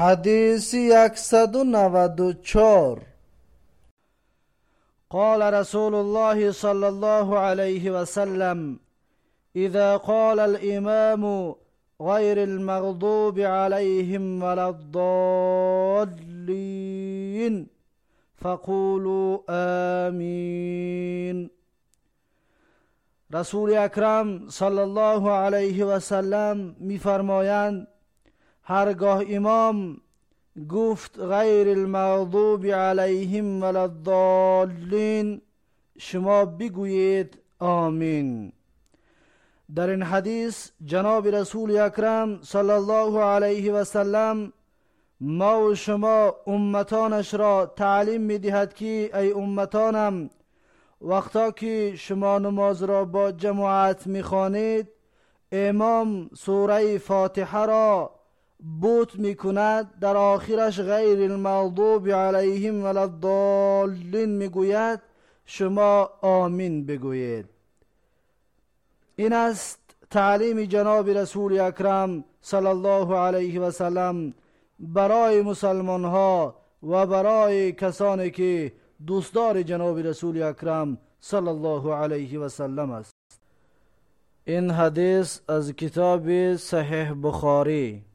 حديث يكسد نودچار قال رسول الله صلى الله عليه وسلم إذا قال الإمام غير المغضوب عليهم ولا الضالين فقولوا آمين رسول اکرم صلی الله علیه و سلم میفرمایند هرگاه امام گفت غیر المغضوب علیهم ولا الضالین شما بگویید آمین در این حدیث جناب رسول اکرم صلی الله علیه و سلم ما و شما امتانش را تعلیم می دهد که ای امتانم وقتا که شما نماز را با جماعت می خوانید امام سوره فاتحه را بوت می کند در آخرش غیر المغضوب علیهم ولا الضالین می شما آمین بگویید. این است تعلیم جناب رسول اکرم صلی الله علیه و سلم برای مسلمان ها و برای کسانی که دوستدار جناب رسول اکرم صلی الله علیه و سلم است. این حدیث از کتاب صحیح بخاری.